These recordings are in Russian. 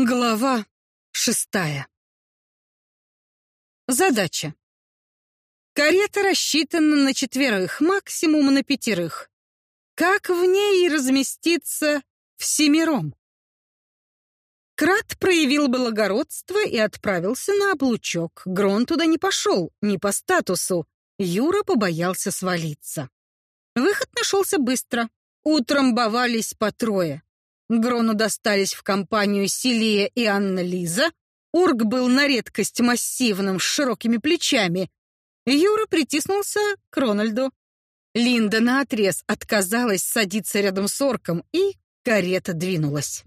Глава шестая. Задача. Карета рассчитана на четверых, максимум на пятерых. Как в ней разместиться всемиром? Крат проявил благородство и отправился на облучок. Грон туда не пошел, не по статусу. Юра побоялся свалиться. Выход нашелся быстро. Утром бовались по трое. Грону достались в компанию Силия и Анна Лиза. Ург был на редкость массивным, с широкими плечами. Юра притиснулся к Рональду. Линда наотрез отказалась садиться рядом с орком, и карета двинулась.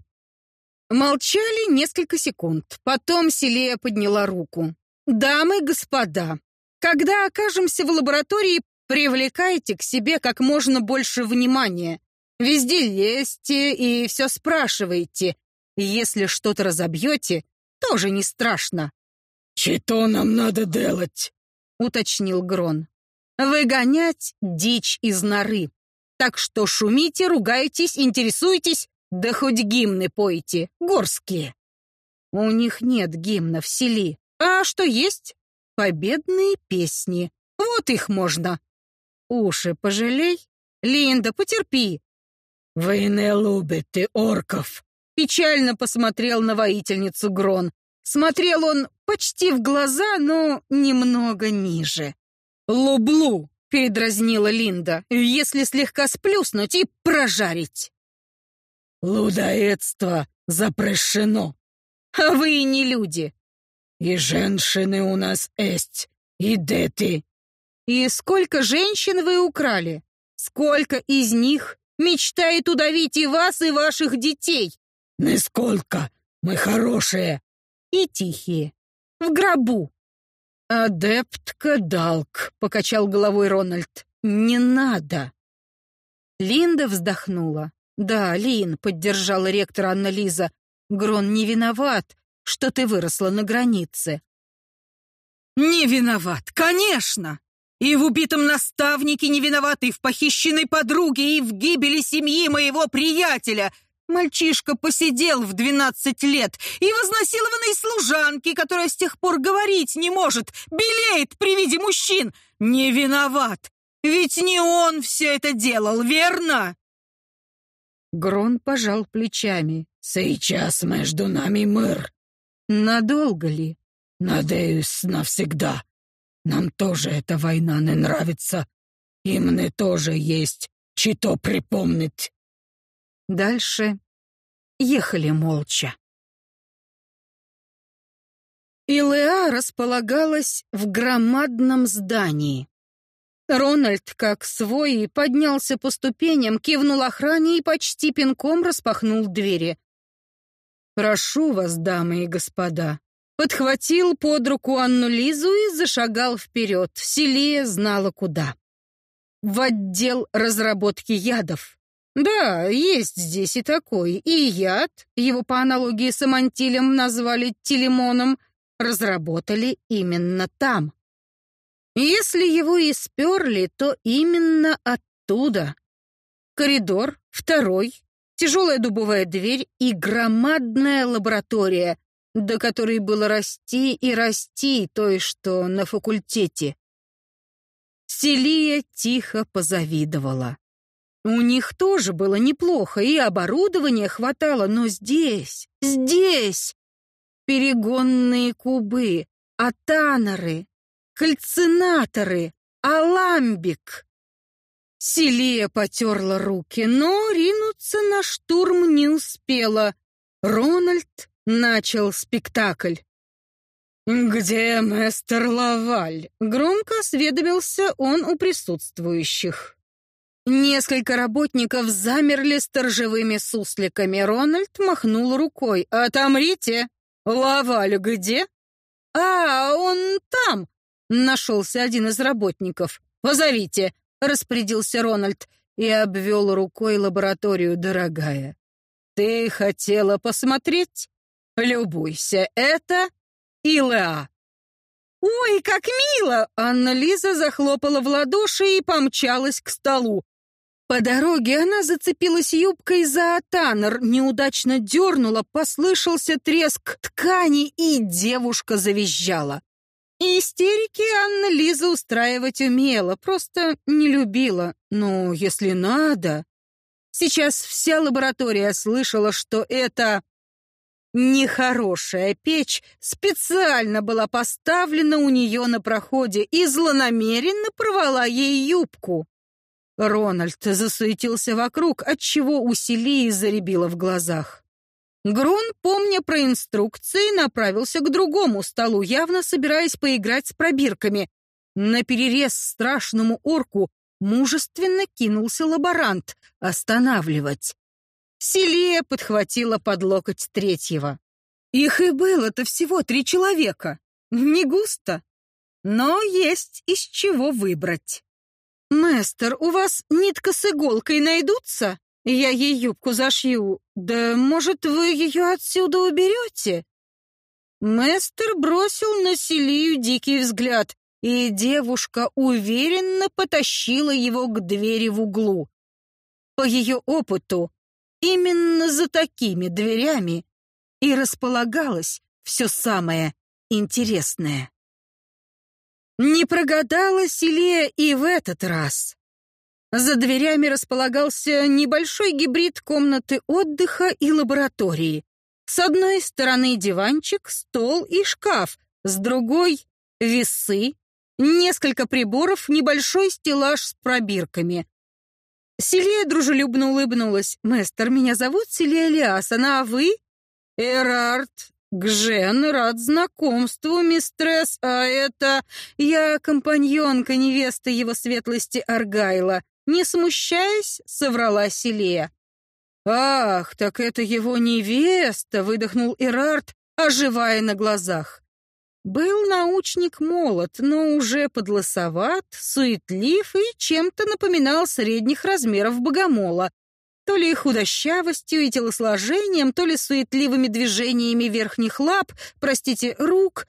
Молчали несколько секунд. Потом Селия подняла руку. «Дамы господа, когда окажемся в лаборатории, привлекайте к себе как можно больше внимания. Везде лезьте и все спрашивайте. Если что-то разобьете, тоже не страшно. «Что нам надо делать?» — уточнил Грон. «Выгонять дичь из норы. Так что шумите, ругайтесь, интересуйтесь, да хоть гимны пойте, горские». У них нет гимна в селе. А что есть? Победные песни. Вот их можно. Уши пожалей. Линда, потерпи. «Вы не любите орков!» Печально посмотрел на воительницу Грон. Смотрел он почти в глаза, но немного ниже. «Лублу!» — передразнила Линда. «Если слегка сплюснуть и прожарить!» «Лудоедство запрещено!» «А вы и не люди!» «И женщины у нас есть, и дети!» «И сколько женщин вы украли? Сколько из них Мечтает удавить и вас, и ваших детей. Нисколько. Мы хорошие. И тихие. В гробу. Адептка Далк, покачал головой Рональд. Не надо. Линда вздохнула. Да, Лин, поддержала ректор Анна Лиза. Грон не виноват, что ты выросла на границе. Не виноват, конечно. И в убитом наставнике не виноваты, и в похищенной подруге, и в гибели семьи моего приятеля. Мальчишка посидел в двенадцать лет, и вознасилованной служанки, которая с тех пор говорить не может, белеет при виде мужчин. Не виноват, ведь не он все это делал, верно? Грон пожал плечами. «Сейчас между нами мир». «Надолго ли?» «Надеюсь, навсегда». Нам тоже эта война не нравится. И мне тоже есть что припомнить. Дальше ехали молча. Илеа располагалась в громадном здании. Рональд, как свой, поднялся по ступеням, кивнул охране и почти пинком распахнул двери. «Прошу вас, дамы и господа, подхватил под руку Анну Лизу и зашагал вперед. Селия знала куда. В отдел разработки ядов. Да, есть здесь и такой. И яд, его по аналогии с амантилем назвали телемоном, разработали именно там. Если его и сперли, то именно оттуда. Коридор, второй, тяжелая дубовая дверь и громадная лаборатория, до которой было расти и расти той, что на факультете. Селия тихо позавидовала. У них тоже было неплохо, и оборудования хватало, но здесь, здесь перегонные кубы, атаноры, кальцинаторы, аламбик. Селия потерла руки, но ринуться на штурм не успела. Рональд начал спектакль. «Где мастер Лаваль?» — громко осведомился он у присутствующих. Несколько работников замерли сторожевыми сусликами. Рональд махнул рукой. «Отомрите! Лаваль где?» «А, он там!» — нашелся один из работников. «Позовите!» — распорядился Рональд и обвел рукой лабораторию, дорогая. «Ты хотела посмотреть?» Любуйся, это Илеа. «Ой, как мило!» Анна-Лиза захлопала в ладоши и помчалась к столу. По дороге она зацепилась юбкой за атанер, неудачно дернула, послышался треск ткани, и девушка завизжала. Истерики Анна Лиза устраивать умела, просто не любила. Но если надо... Сейчас вся лаборатория слышала, что это нехорошая печь специально была поставлена у нее на проходе и злонамеренно порвала ей юбку. Рональд засуетился вокруг, отчего усилие заребило в глазах. Грун, помня про инструкции, направился к другому столу, явно собираясь поиграть с пробирками. На перерез страшному орку мужественно кинулся лаборант останавливать. Селия подхватила под локоть третьего. Их и было-то всего три человека. Не густо, но есть из чего выбрать. «Мэстер, у вас нитка с иголкой найдутся? Я ей юбку зашью. Да, может, вы ее отсюда уберете?» Мэстер бросил на Селию дикий взгляд, и девушка уверенно потащила его к двери в углу. По ее опыту, именно за такими дверями и располагалось все самое интересное. Не прогадала Селия и в этот раз. За дверями располагался небольшой гибрид комнаты отдыха и лаборатории. С одной стороны диванчик, стол и шкаф, с другой — весы, несколько приборов, небольшой стеллаж с пробирками. Селия дружелюбно улыбнулась. «Мэстер, меня зовут Селия Лиасана, а вы?» «Эрард Гжен, рад знакомству, мистресс, а это... Я компаньонка невесты его светлости Аргайла. Не смущаясь, соврала Селия. «Ах, так это его невеста!» — выдохнул Ирард, оживая на глазах. Был научник молод, но уже подлосоват, суетлив и чем-то напоминал средних размеров богомола, то ли худощавостью и телосложением, то ли суетливыми движениями верхних лап, простите, рук,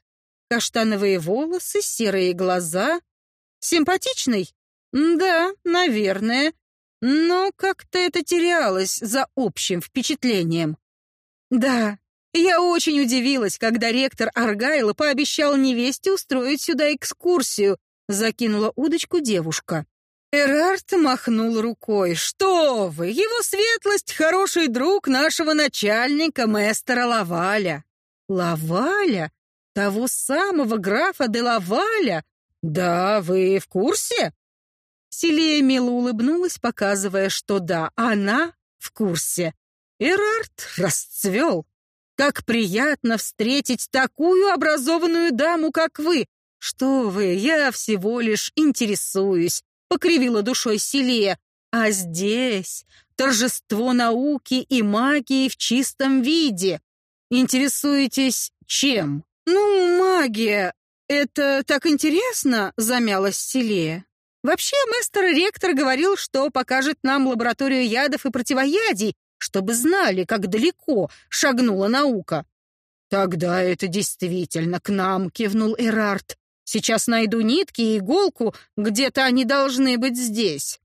каштановые волосы, серые глаза. Симпатичный? Да, наверное. Но как-то это терялось за общим впечатлением. Да, я очень удивилась, когда ректор Аргайла пообещал невесте устроить сюда экскурсию, закинула удочку девушка. Эрард махнул рукой. «Что вы! Его светлость — хороший друг нашего начальника, мэстера Лаваля». «Лаваля? Того самого графа де Лаваля? Да, вы в курсе?» Селия мило улыбнулась, показывая, что да, она в курсе. Эрард расцвел. «Как приятно встретить такую образованную даму, как вы! Что вы, я всего лишь интересуюсь покривила душой Селия. А здесь торжество науки и магии в чистом виде. Интересуетесь чем? Ну, магия. Это так интересно, замялась Селия. Вообще, мастер-ректор говорил, что покажет нам лабораторию ядов и противоядий, чтобы знали, как далеко шагнула наука. Тогда это действительно к нам, кивнул Эрард. Сейчас найду нитки и иголку, где-то они должны быть здесь».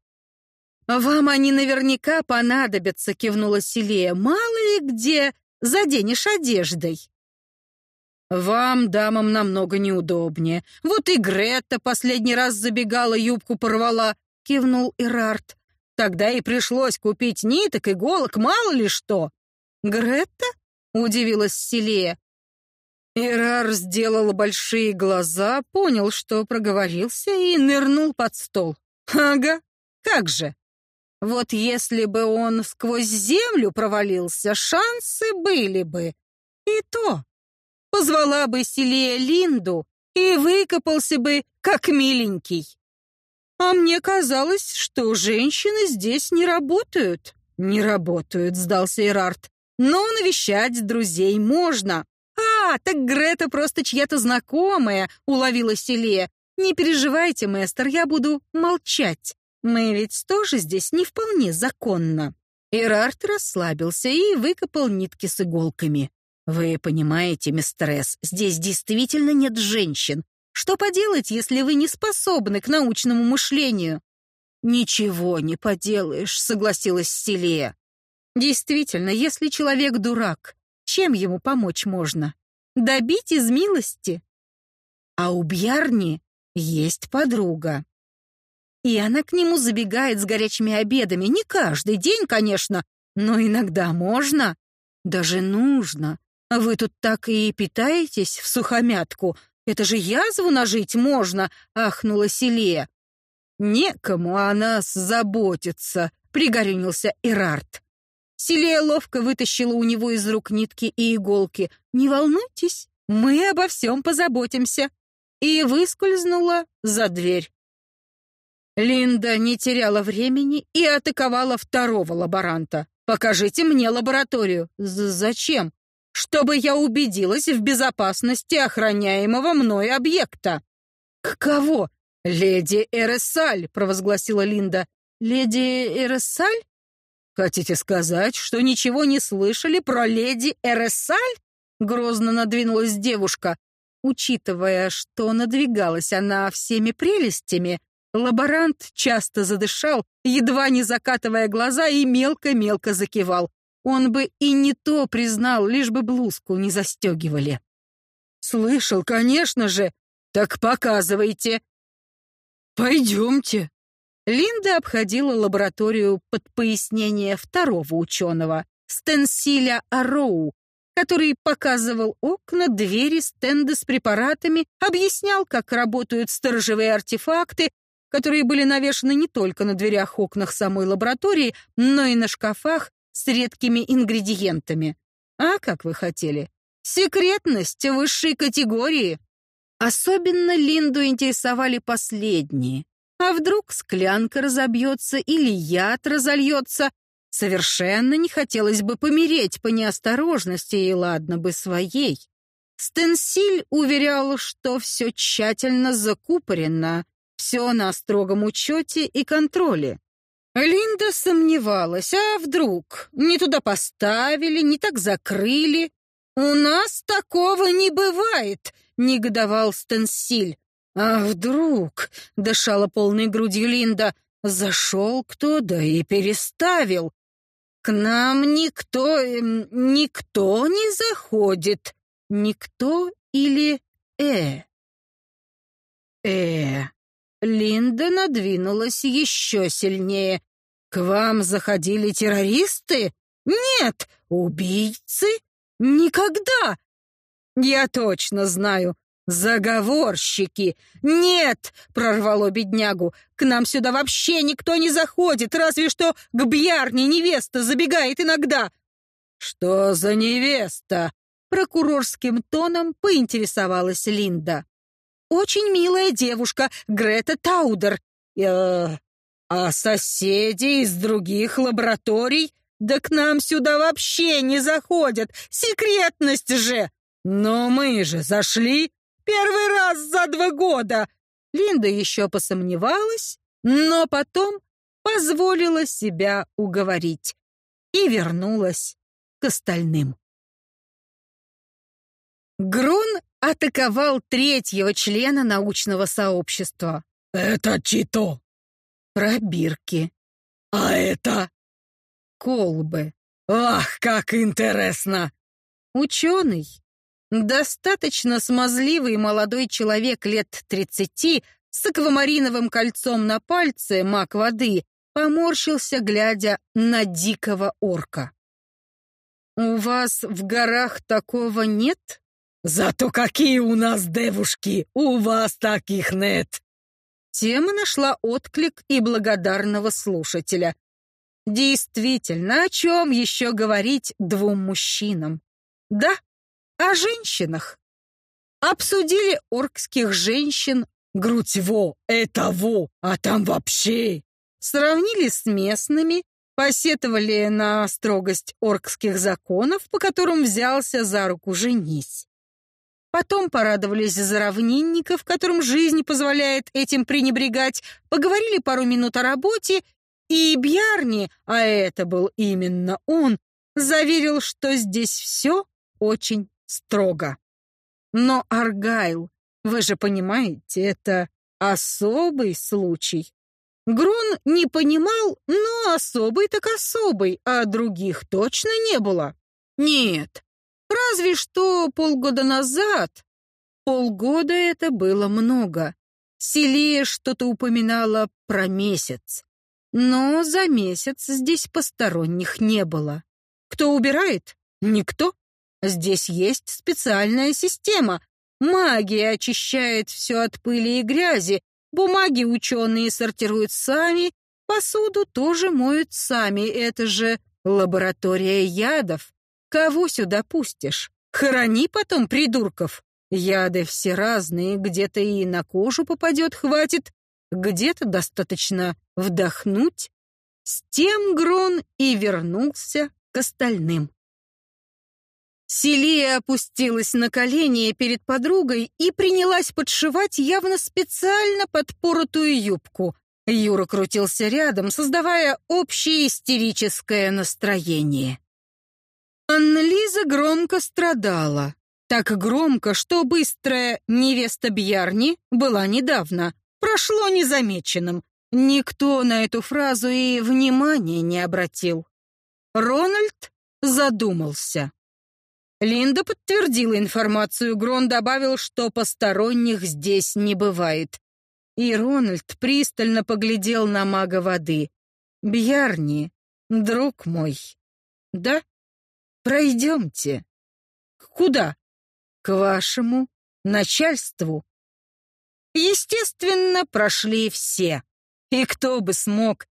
«Вам они наверняка понадобятся», — кивнула Селия. «Мало ли где заденешь одеждой». «Вам, дамам, намного неудобнее. Вот и Гретта последний раз забегала, юбку порвала», — кивнул Ирарт. «Тогда и пришлось купить ниток, иголок, мало ли что». «Гретта?» — удивилась Селия. Ирар сделал большие глаза, понял, что проговорился и нырнул под стол. Ага, как же. Вот если бы он сквозь землю провалился, шансы были бы. И то. Позвала бы Селия Линду и выкопался бы, как миленький. А мне казалось, что женщины здесь не работают. Не работают, сдался Ирарт. Но навещать друзей можно. «А, так Грета просто чья-то знакомая», — уловила Селия. «Не переживайте, мэстер, я буду молчать. Мы ведь тоже здесь не вполне законно». Ирарт расслабился и выкопал нитки с иголками. «Вы понимаете, мистерес, здесь действительно нет женщин. Что поделать, если вы не способны к научному мышлению?» «Ничего не поделаешь», — согласилась Селия. «Действительно, если человек дурак, чем ему помочь можно? Добить из милости?» А у Бьярни есть подруга. И она к нему забегает с горячими обедами. Не каждый день, конечно, но иногда можно, даже нужно. Вы тут так и питаетесь в сухомятку. Это же язву нажить можно, ахнула Селия. Некому о нас заботиться, пригорюнился Ирарт. Селия ловко вытащила у него из рук нитки и иголки. «Не волнуйтесь, мы обо всем позаботимся». И выскользнула за дверь. Линда не теряла времени и атаковала второго лаборанта. «Покажите мне лабораторию». «Зачем?» «Чтобы я убедилась в безопасности охраняемого мной объекта». «К кого?» «Леди Эресаль», — провозгласила Линда. «Леди Эресаль?» «Хотите сказать, что ничего не слышали про леди Эресаль?» Грозно надвинулась девушка. Учитывая, что надвигалась она всеми прелестями, лаборант часто задышал, едва не закатывая глаза и мелко-мелко закивал. Он бы и не то признал, лишь бы блузку не застегивали. «Слышал, конечно же. Так показывайте». «Пойдемте», Линда обходила лабораторию под пояснение второго ученого, Стенсиля Ароу, который показывал окна, двери, стенды с препаратами, объяснял, как работают сторожевые артефакты, которые были навешаны не только на дверях окнах самой лаборатории, но и на шкафах с редкими ингредиентами. А как вы хотели? Секретность высшей категории. Особенно Линду интересовали последние. А вдруг склянка разобьется или яд разольется? Совершенно не хотелось бы помереть по неосторожности, и ладно бы своей. Стенсиль уверял, что все тщательно закупорено, все на строгом учете и контроле. Линда сомневалась, а вдруг? Не туда поставили, не так закрыли. «У нас такого не бывает», — негодовал Стенсиль. «А вдруг?» — дышала полной грудью Линда. «Зашел кто, да и переставил. К нам никто... Эм, никто не заходит. Никто или э?» «Э...» Линда надвинулась еще сильнее. «К вам заходили террористы? Нет! Убийцы? Никогда! Я точно знаю, «Заговорщики! Нет!» — прорвало беднягу. «К нам сюда вообще никто не заходит, разве что к Бьярне невеста забегает иногда». «Что за невеста?» — прокурорским тоном поинтересовалась Линда. «Очень милая девушка, Грета Таудер. Э, а соседи из других лабораторий? Да к нам сюда вообще не заходят, секретность же!» «Но мы же зашли!» Первый раз за два года!» Линда еще посомневалась, но потом позволила себя уговорить и вернулась к остальным. Грун атаковал третьего члена научного сообщества. «Это Чито!» «Пробирки». «А это?» «Колбы». «Ах, как интересно!» Ученый Достаточно смазливый молодой человек лет тридцати с аквамариновым кольцом на пальце, мак воды, поморщился, глядя на дикого орка. «У вас в горах такого нет?» «Зато какие у нас девушки! У вас таких нет!» Тема нашла отклик и благодарного слушателя. Действительно, о чем еще говорить двум мужчинам? Да, о женщинах. Обсудили оркских женщин. Грудь во, это во, а там вообще. Сравнили с местными, посетовали на строгость оркских законов, по которым взялся за руку женись. Потом порадовались за равнинников, которым жизнь позволяет этим пренебрегать, поговорили пару минут о работе, и Бьярни, а это был именно он, заверил, что здесь все очень строго. Но Аргайл, вы же понимаете, это особый случай. Грон не понимал, но особый так особый, а других точно не было. Нет, разве что полгода назад. Полгода это было много. Селия что-то упоминала про месяц. Но за месяц здесь посторонних не было. Кто убирает? Никто. Здесь есть специальная система. Магия очищает все от пыли и грязи. Бумаги ученые сортируют сами. Посуду тоже моют сами. Это же лаборатория ядов. Кого сюда пустишь? Хорони потом придурков. Яды все разные, где-то и на кожу попадет хватит, где-то достаточно вдохнуть. С тем Грон и вернулся к остальным. Селия опустилась на колени перед подругой и принялась подшивать явно специально подпоротую юбку. Юра крутился рядом, создавая общее истерическое настроение. Анна-Лиза громко страдала. Так громко, что быстрая невеста Бьярни была недавно. Прошло незамеченным. Никто на эту фразу и внимания не обратил. Рональд задумался. Линда подтвердила информацию, Грон добавил, что посторонних здесь не бывает. И Рональд пристально поглядел на мага воды. «Бьярни, друг мой, да? Пройдемте». «Куда?» «К вашему начальству». Естественно, прошли все. И кто бы смог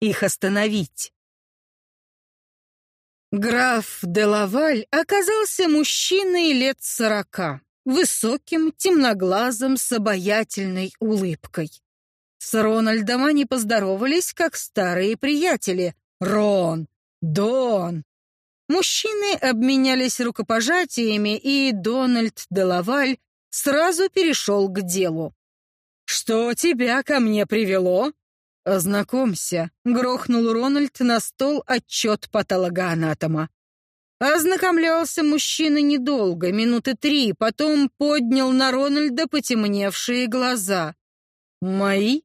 их остановить? Граф Делаваль оказался мужчиной лет сорока, высоким, темноглазым, с обаятельной улыбкой. С Рональдом они поздоровались, как старые приятели. «Рон! Дон!» Мужчины обменялись рукопожатиями, и Дональд Делаваль сразу перешел к делу. «Что тебя ко мне привело?» «Ознакомься», — грохнул Рональд на стол отчет патологоанатома. Ознакомлялся мужчина недолго, минуты три, потом поднял на Рональда потемневшие глаза. «Мои?»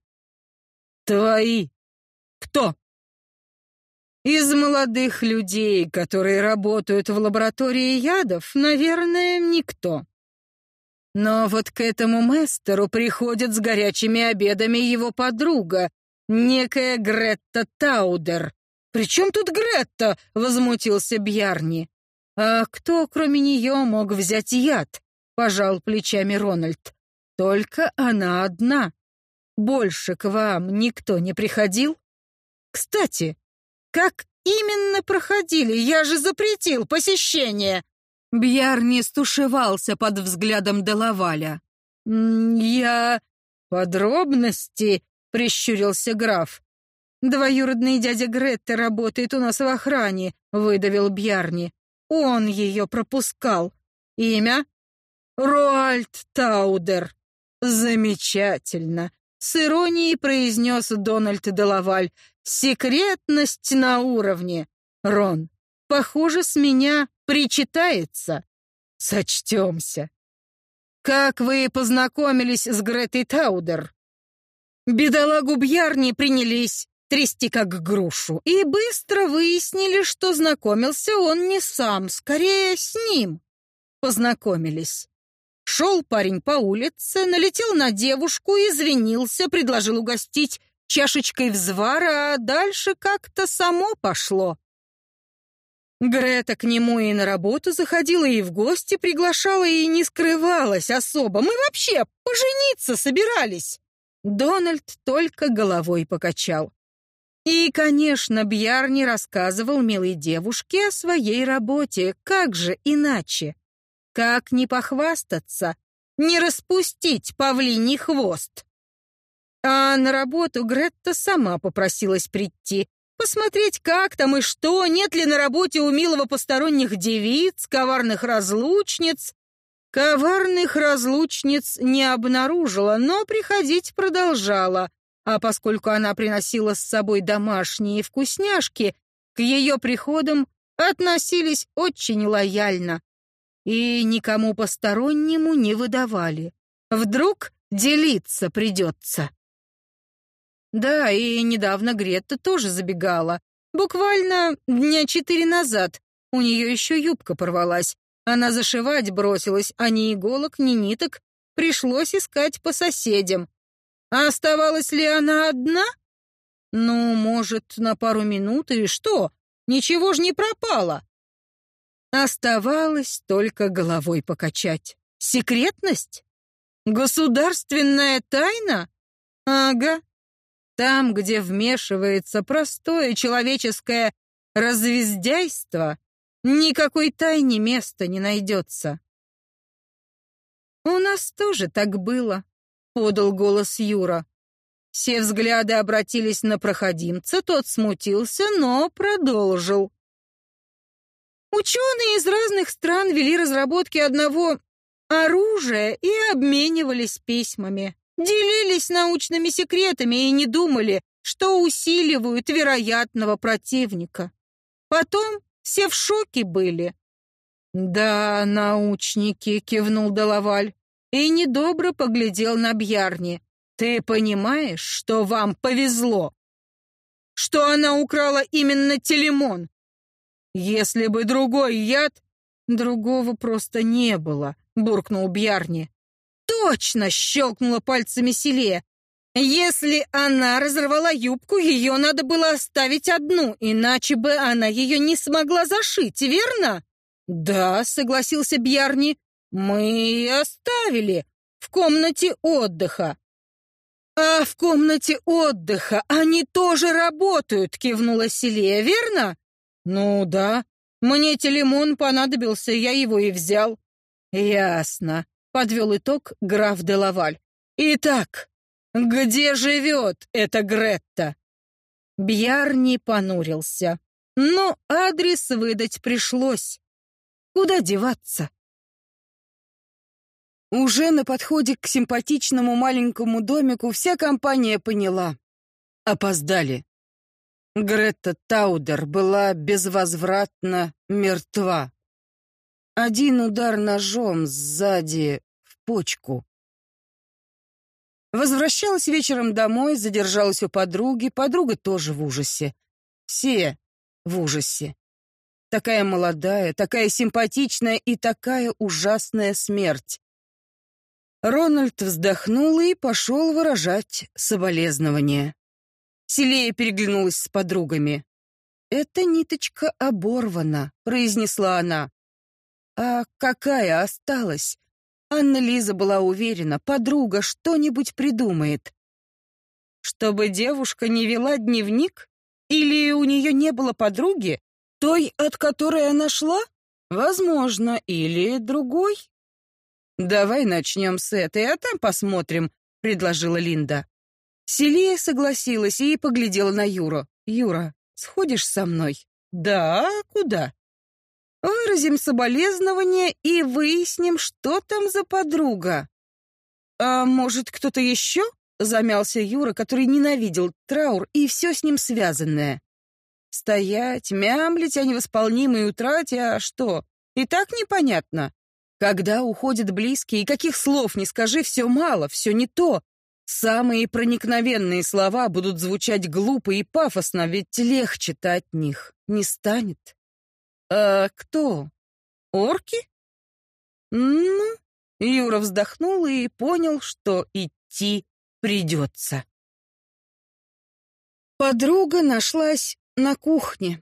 «Твои?» «Кто?» «Из молодых людей, которые работают в лаборатории ядов, наверное, никто. Но вот к этому мастеру приходит с горячими обедами его подруга, некая Гретта Таудер. «При чем тут Гретта?» — возмутился Бьярни. «А кто, кроме нее, мог взять яд?» — пожал плечами Рональд. «Только она одна. Больше к вам никто не приходил? Кстати, как именно проходили? Я же запретил посещение!» Бьярни стушевался под взглядом Делаваля. «Я... подробности...» — прищурился граф. «Двоюродный дядя Гретта работает у нас в охране», — выдавил Бьярни. «Он ее пропускал. Имя?» «Руальд Таудер». «Замечательно», — с иронией произнес Дональд Делаваль. «Секретность на уровне. Рон, похоже, с меня причитается. Сочтемся. Как вы познакомились с Гретой Таудер? Бедолагу Бьярни принялись трясти как грушу, и быстро выяснили, что знакомился он не сам, скорее с ним. Познакомились. Шел парень по улице, налетел на девушку, извинился, предложил угостить чашечкой взвара, а дальше как-то само пошло. Грета к нему и на работу заходила, и в гости приглашала, и не скрывалась особо. Мы вообще пожениться собирались. Дональд только головой покачал. И, конечно, Бьярни рассказывал милой девушке о своей работе. Как же иначе? Как не похвастаться? Не распустить павлиний хвост? А на работу Гретта сама попросилась прийти. Посмотреть, как там и что, нет ли на работе у милого посторонних девиц, коварных разлучниц. Коварных разлучниц не обнаружила, но приходить продолжала. А поскольку она приносила с собой домашние вкусняшки, к ее приходам относились очень лояльно и никому постороннему не выдавали. Вдруг делиться придется. Да, и недавно Гретта тоже забегала. Буквально дня четыре назад. У нее еще юбка порвалась. Она зашивать бросилась, а ни иголок, ни ниток. Пришлось искать по соседям. А оставалась ли она одна? Ну, может, на пару минут, и что? Ничего ж не пропало. Оставалось только головой покачать. Секретность? Государственная тайна? Ага. Там, где вмешивается простое человеческое развездяйство, никакой тайне места не найдется. «У нас тоже так было», — подал голос Юра. Все взгляды обратились на проходимца, тот смутился, но продолжил. Ученые из разных стран вели разработки одного оружия и обменивались письмами, делились научными секретами и не думали, что усиливают вероятного противника. Потом все в шоке были. «Да, научники», — кивнул Доловаль и недобро поглядел на Бьярни. «Ты понимаешь, что вам повезло? Что она украла именно телемон? Если бы другой яд...» «Другого просто не было», — буркнул Бьярни. «Точно!» — щелкнула пальцами Селия. «Если она разорвала юбку, ее надо было оставить одну, иначе бы она ее не смогла зашить, верно?» «Да», — согласился Бьярни. «Мы оставили в комнате отдыха». «А в комнате отдыха они тоже работают», — кивнула Селия, верно? «Ну да. Мне телемон понадобился, я его и взял». «Ясно», — подвел итог граф де Лаваль. «Итак, где живет эта Гретта?» Бьярни понурился. Но адрес выдать пришлось. Куда деваться? Уже на подходе к симпатичному маленькому домику вся компания поняла. Опоздали. Гретта Таудер была безвозвратно мертва. Один удар ножом сзади почку. Возвращалась вечером домой, задержалась у подруги, подруга тоже в ужасе. Все в ужасе. Такая молодая, такая симпатичная и такая ужасная смерть. Рональд вздохнул и пошел выражать соболезнования. Селея переглянулась с подругами. «Эта ниточка оборвана», — произнесла она. «А какая осталась?» Анна-Лиза была уверена, подруга что-нибудь придумает. Чтобы девушка не вела дневник? Или у нее не было подруги? Той, от которой она шла? Возможно, или другой? «Давай начнем с этой, а там посмотрим», — предложила Линда. Селия согласилась и поглядела на Юру. «Юра, сходишь со мной?» «Да, куда?» «Выразим соболезнования и выясним, что там за подруга». «А может, кто-то еще?» — замялся Юра, который ненавидел траур и все с ним связанное. «Стоять, мямлить о невосполнимой утрате, а что? И так непонятно. Когда уходят близкие, каких слов не скажи, все мало, все не то. Самые проникновенные слова будут звучать глупо и пафосно, ведь легче-то от них не станет. А кто? Орки? Ну, Юра вздохнул и понял, что идти придется. Подруга нашлась на кухне.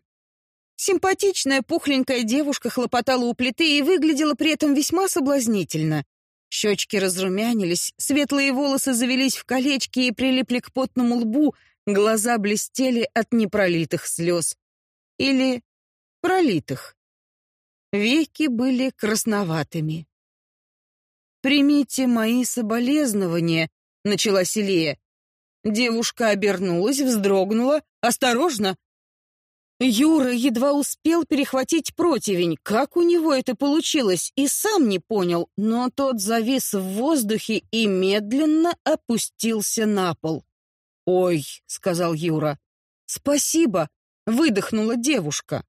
Симпатичная пухленькая девушка хлопотала у плиты и выглядела при этом весьма соблазнительно. Щечки разрумянились, светлые волосы завелись в колечки и прилипли к потному лбу, глаза блестели от непролитых слез. Или пролитых. Веки были красноватыми. «Примите мои соболезнования», — начала Селия. Девушка обернулась, вздрогнула. «Осторожно! Юра едва успел перехватить противень. Как у него это получилось, и сам не понял, но тот завис в воздухе и медленно опустился на пол. «Ой», — сказал Юра. «Спасибо», — выдохнула девушка.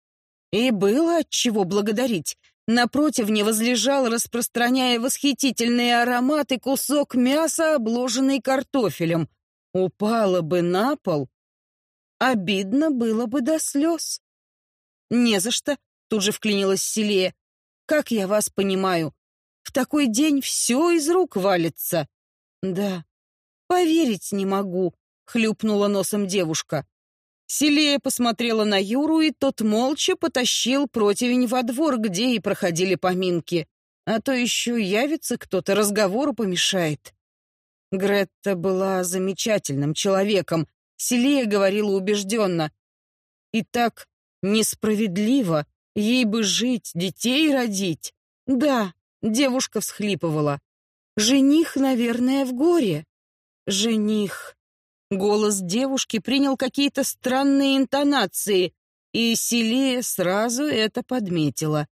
И было от чего благодарить. Напротив не возлежал, распространяя восхитительные ароматы, кусок мяса, обложенный картофелем. упала бы на пол, обидно было бы до слез. «Не за что», — тут же вклинилась Селия. «Как я вас понимаю, в такой день все из рук валится». «Да, поверить не могу», — хлюпнула носом девушка. Селия посмотрела на Юру, и тот молча потащил противень во двор, где и проходили поминки. А то еще явится кто-то, разговору помешает. Гретта была замечательным человеком, Селия говорила убежденно. И так несправедливо, ей бы жить, детей родить. Да, девушка всхлипывала. Жених, наверное, в горе. Жених. Голос девушки принял какие-то странные интонации, и Селия сразу это подметила.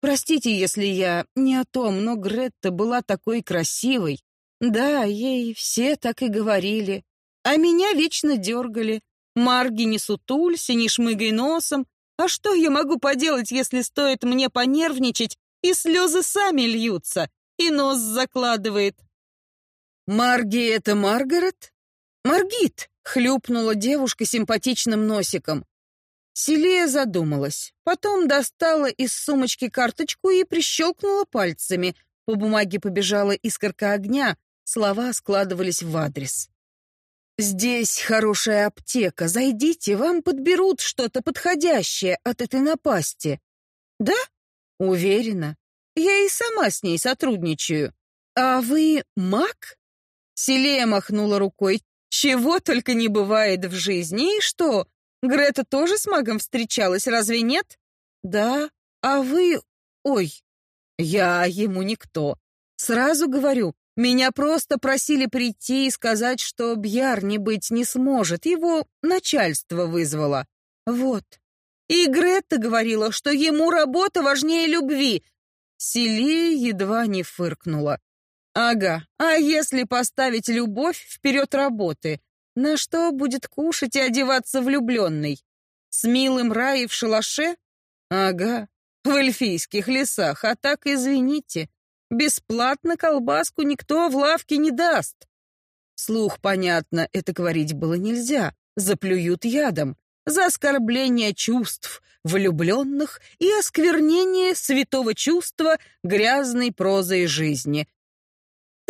Простите, если я не о том, но Гретта была такой красивой. Да, ей все так и говорили. А меня вечно дергали. Марги не сутулься, не шмыгай носом. А что я могу поделать, если стоит мне понервничать, и слезы сами льются, и нос закладывает? Марги — это Маргарет? «Маргит!» — хлюпнула девушка симпатичным носиком. Селия задумалась, потом достала из сумочки карточку и прищелкнула пальцами. По бумаге побежала искорка огня, слова складывались в адрес. «Здесь хорошая аптека, зайдите, вам подберут что-то подходящее от этой напасти». «Да?» «Уверена. Я и сама с ней сотрудничаю. А вы маг?» Селия махнула рукой. Чего только не бывает в жизни. И что, Грета тоже с магом встречалась, разве нет? Да. А вы... Ой, я ему никто. Сразу говорю, меня просто просили прийти и сказать, что Бьярни быть не сможет. Его начальство вызвало. Вот. И Гретта говорила, что ему работа важнее любви. Селия едва не фыркнула. Ага, а если поставить любовь вперед работы? На что будет кушать и одеваться влюбленный? С милым Раей в шалаше? Ага, в эльфийских лесах, а так, извините, бесплатно колбаску никто в лавке не даст. Слух, понятно, это говорить было нельзя, заплюют ядом. За оскорбление чувств влюбленных и осквернение святого чувства грязной прозой жизни,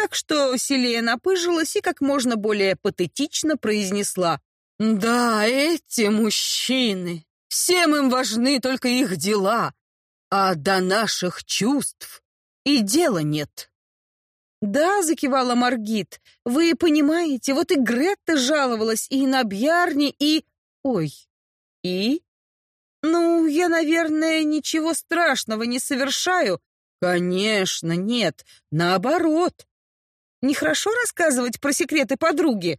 так что Селия напыжилась и как можно более патетично произнесла «Да, эти мужчины, всем им важны только их дела, а до наших чувств и дела нет». «Да», — закивала Маргит, — «вы понимаете, вот и Гретта жаловалась и на Бьярни, и... Ой, и...» «Ну, я, наверное, ничего страшного не совершаю». «Конечно, нет, наоборот. Нехорошо рассказывать про секреты подруги?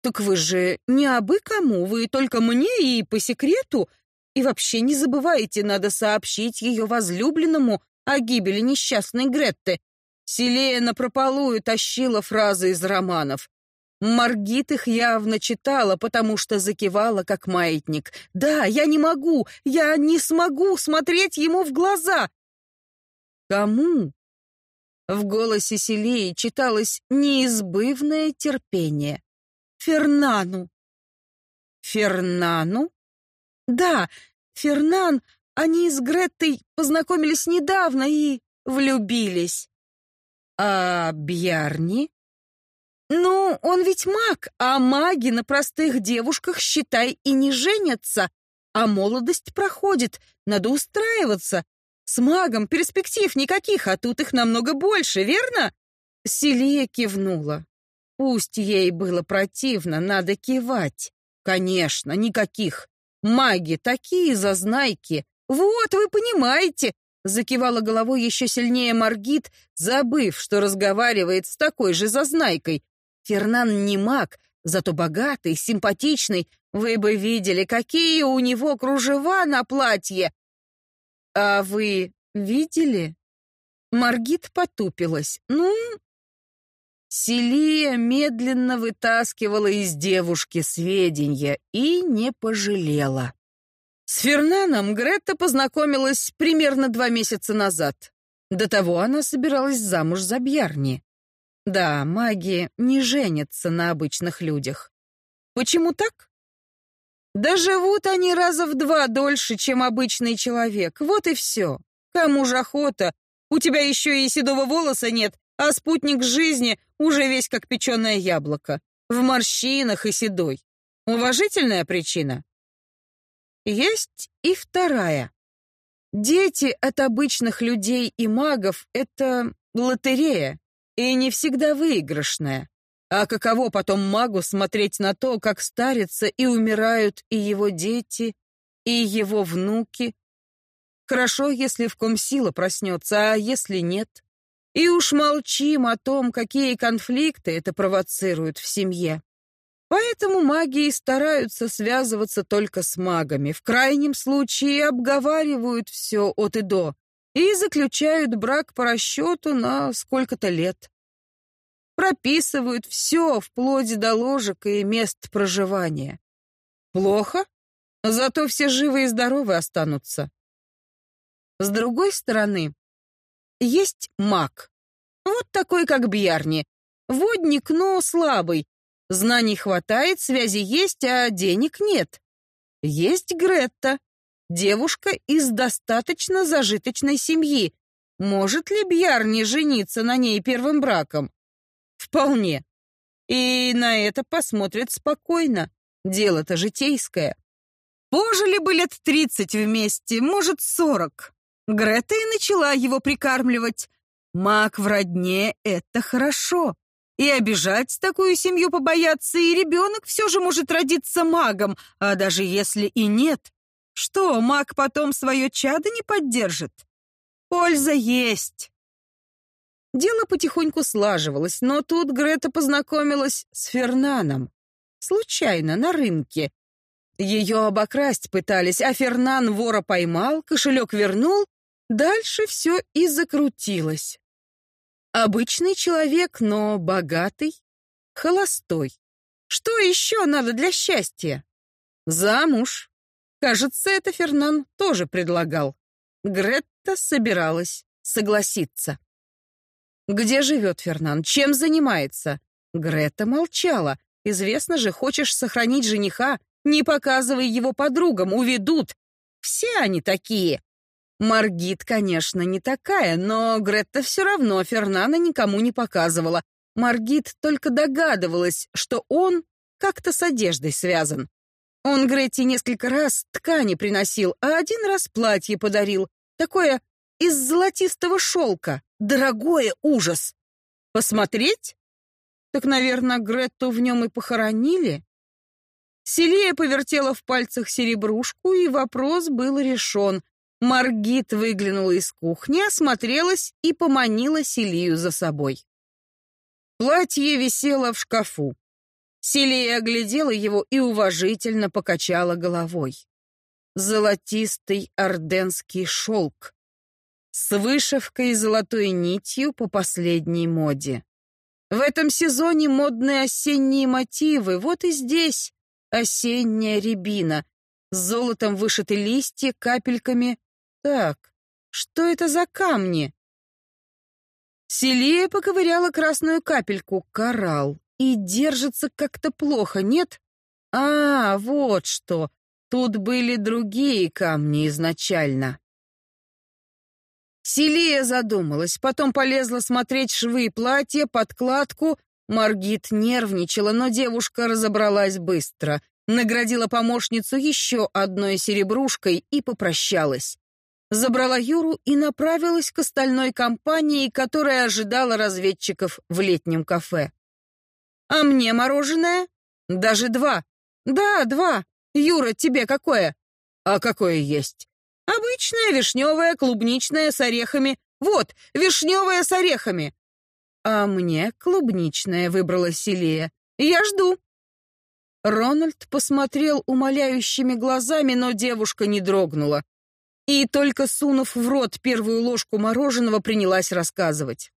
Так вы же не абы кому, вы только мне и по секрету. И вообще не забывайте, надо сообщить ее возлюбленному о гибели несчастной Гретты. Селея напропалую тащила фразы из романов. Маргит их явно читала, потому что закивала, как маятник. «Да, я не могу, я не смогу смотреть ему в глаза!» «Кому?» В голосе Селии читалось неизбывное терпение. «Фернану». «Фернану?» «Да, Фернан, они с Греттой познакомились недавно и влюбились». «А Бьярни?» «Ну, он ведь маг, а маги на простых девушках, считай, и не женятся. А молодость проходит, надо устраиваться. С магом перспектив никаких, а тут их намного больше, верно?» Селия кивнула. Пусть ей было противно, надо кивать. Конечно, никаких. Маги такие зазнайки. Вот, вы понимаете, закивала головой еще сильнее Маргит, забыв, что разговаривает с такой же зазнайкой. Фернан не маг, зато богатый, симпатичный. Вы бы видели, какие у него кружева на платье. «А вы видели?» Маргит потупилась. «Ну...» Селия медленно вытаскивала из девушки сведения и не пожалела. С Фернаном Гретта познакомилась примерно два месяца назад. До того она собиралась замуж за Бьярни. Да, маги не женятся на обычных людях. Почему так? Да живут они раза в два дольше, чем обычный человек. Вот и все. Кому же охота? У тебя еще и седого волоса нет, а спутник жизни уже весь как печеное яблоко. В морщинах и седой. Уважительная причина? Есть и вторая. Дети от обычных людей и магов — это лотерея, и не всегда выигрышная. А каково потом магу смотреть на то, как старятся и умирают и его дети, и его внуки? Хорошо, если в ком сила проснется, а если нет? И уж молчим о том, какие конфликты это провоцирует в семье. Поэтому маги и стараются связываться только с магами. В крайнем случае обговаривают все от и до и заключают брак по расчету на сколько-то лет. Прописывают все, вплоть до ложек и мест проживания. Плохо? Зато все живы и здоровы останутся. С другой стороны, есть маг. Вот такой, как Бьярни. Водник, но слабый, Знаний хватает, связи есть, а денег нет. Есть Гретта, девушка из достаточно зажиточной семьи. Может ли Бьярни жениться на ней первым браком? Вполне. И на это посмотрят спокойно. Дело-то житейское. Пожили бы лет тридцать вместе, может, сорок. Грета и начала его прикармливать. Маг в родне — это хорошо. И обижать такую семью побояться, и ребенок все же может родиться магом, а даже если и нет, что, маг потом свое чадо не поддержит? Польза есть. Дело потихоньку слаживалось, но тут Грета познакомилась с Фернаном. Случайно, на рынке. Ее обокрасть пытались, а Фернан вора поймал, кошелек вернул, дальше все и закрутилось. Обычный человек, но богатый, холостой. Что еще надо для счастья? Замуж. Кажется, это Фернан тоже предлагал. Гретта собиралась согласиться. Где живет Фернан? Чем занимается? Грета молчала. Известно же, хочешь сохранить жениха, не показывай его подругам, уведут. Все они такие. Маргит, конечно, не такая, но Гретта все равно Фернана никому не показывала. Маргит только догадывалась, что он как-то с одеждой связан. Он Гретте несколько раз ткани приносил, а один раз платье подарил. Такое из золотистого шелка. Дорогое ужас. Посмотреть? Так, наверное, Гретту в нем и похоронили. Селия повертела в пальцах серебрушку, и вопрос был решен. Маргит выглянула из кухни, осмотрелась и поманила Селию за собой. Платье висело в шкафу. Селия оглядела его и уважительно покачала головой. Золотистый орденский шелк с вышивкой и золотой нитью по последней моде. В этом сезоне модные осенние мотивы, вот и здесь осенняя рябина, с золотом вышиты листья капельками так, что это за камни? Селия поковыряла красную капельку, коралл, и держится как-то плохо, нет? А, вот что. Тут были другие камни изначально. Селия задумалась, потом полезла смотреть швы платья, подкладку. Маргит нервничала, но девушка разобралась быстро. Наградила помощницу еще одной серебрушкой и попрощалась забрала Юру и направилась к остальной компании, которая ожидала разведчиков в летнем кафе. «А мне мороженое?» «Даже два». «Да, два. Юра, тебе какое?» «А какое есть?» «Обычное вишневое, клубничное с орехами. Вот, вишневое с орехами». «А мне клубничное», — выбрала Селия. «Я жду». Рональд посмотрел умоляющими глазами, но девушка не дрогнула и, только сунув в рот первую ложку мороженого, принялась рассказывать.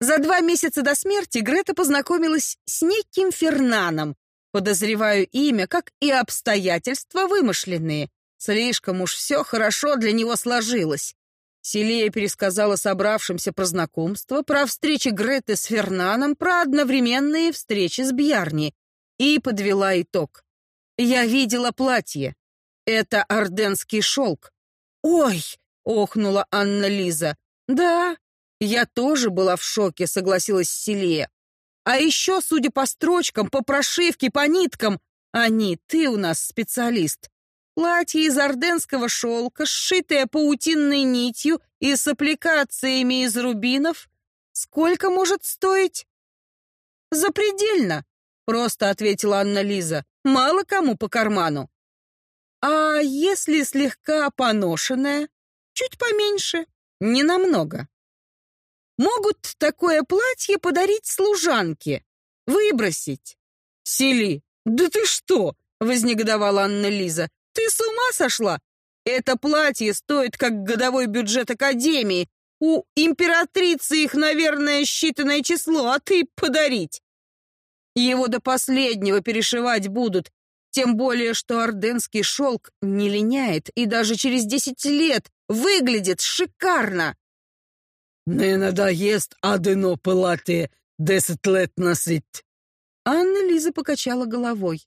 За два месяца до смерти Грета познакомилась с неким Фернаном. Подозреваю имя, как и обстоятельства вымышленные. Слишком уж все хорошо для него сложилось. Селия пересказала собравшимся про знакомство, про встречи Греты с Фернаном, про одновременные встречи с Бьярни и подвела итог. «Я видела платье. Это орденский шелк». «Ой!» — охнула Анна-Лиза. «Да, я тоже была в шоке», — согласилась Селия. «А еще, судя по строчкам, по прошивке, по ниткам, они, ты у нас специалист. Платье из орденского шелка, сшитое паутинной нитью и с аппликациями из рубинов. Сколько может стоить? Запредельно, просто ответила Анна-Лиза. Мало кому по карману. А если слегка поношенное? Чуть поменьше, не намного. Могут такое платье подарить служанке, выбросить. Сели. Да ты что? вознегодовала Анна-Лиза. Ты с ума сошла? Это платье стоит как годовой бюджет Академии. У императрицы их, наверное, считанное число, а ты подарить. Его до последнего перешивать будут, тем более, что орденский шелк не линяет и даже через десять лет выглядит шикарно. Не надоест одно платье десять лет носить. Анна Лиза покачала головой.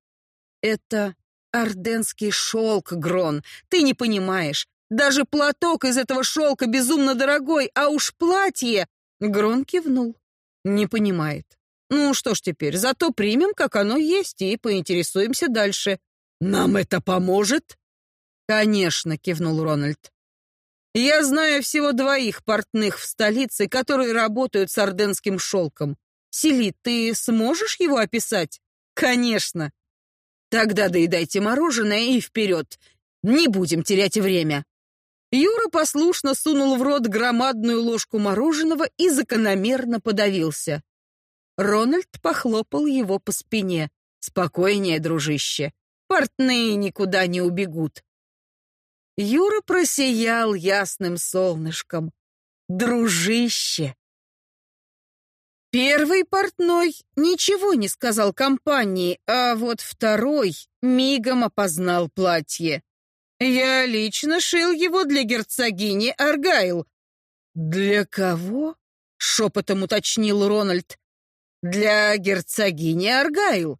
Это Орденский шелк, Грон, ты не понимаешь. Даже платок из этого шелка безумно дорогой, а уж платье...» Грон кивнул. «Не понимает. Ну что ж теперь, зато примем, как оно есть, и поинтересуемся дальше». «Нам это поможет?» «Конечно», — кивнул Рональд. «Я знаю всего двоих портных в столице, которые работают с орденским шелком. Сели, ты сможешь его описать?» «Конечно. Тогда доедайте мороженое и вперед. Не будем терять время. Юра послушно сунул в рот громадную ложку мороженого и закономерно подавился. Рональд похлопал его по спине. «Спокойнее, дружище. Портные никуда не убегут». Юра просиял ясным солнышком. «Дружище!» Первый портной ничего не сказал компании, а вот второй мигом опознал платье. Я лично шил его для герцогини Аргайл. Для кого? шепотом уточнил Рональд. Для герцогини Аргайл.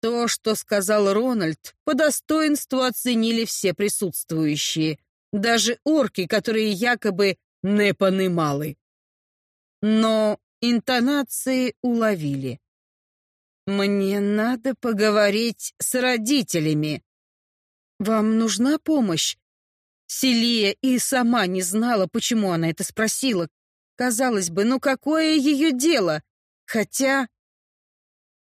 То, что сказал Рональд, по достоинству оценили все присутствующие, даже орки, которые якобы не понимали. Но Интонации уловили. «Мне надо поговорить с родителями. Вам нужна помощь?» Селия и сама не знала, почему она это спросила. Казалось бы, ну какое ее дело? Хотя...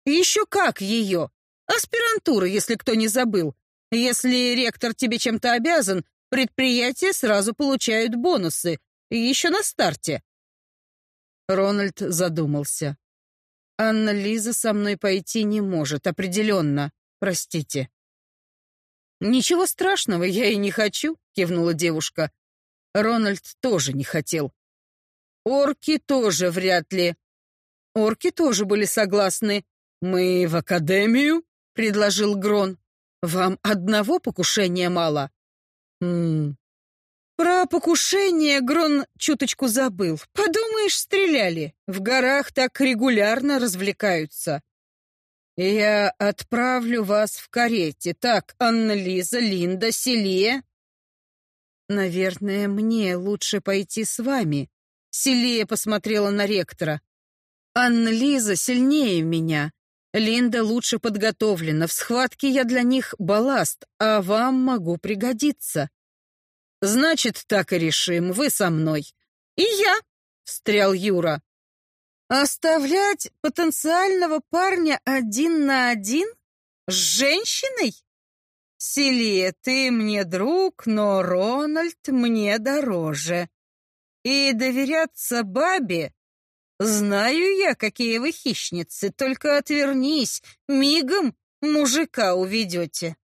Еще как ее? Аспирантура, если кто не забыл. Если ректор тебе чем-то обязан, предприятия сразу получают бонусы. Еще на старте. Рональд задумался. «Анна Лиза со мной пойти не может, определенно. Простите». «Ничего страшного, я и не хочу», — кивнула девушка. Рональд тоже не хотел. Орки тоже вряд ли. Орки тоже были согласны. «Мы в академию?» — предложил Грон. «Вам одного покушения мало?» «М про покушение Грон чуточку забыл. Подумаешь, стреляли. В горах так регулярно развлекаются. Я отправлю вас в карете. Так, Анна-Лиза, Линда, Селия. Наверное, мне лучше пойти с вами. Селия посмотрела на ректора. Анна-Лиза сильнее меня. Линда лучше подготовлена. В схватке я для них балласт, а вам могу пригодиться. Значит, так и решим, вы со мной. И я, встрял Юра. Оставлять потенциального парня один на один с женщиной? Селия, ты мне друг, но Рональд мне дороже. И доверяться бабе Знаю я, какие вы хищницы, только отвернись, мигом мужика уведете.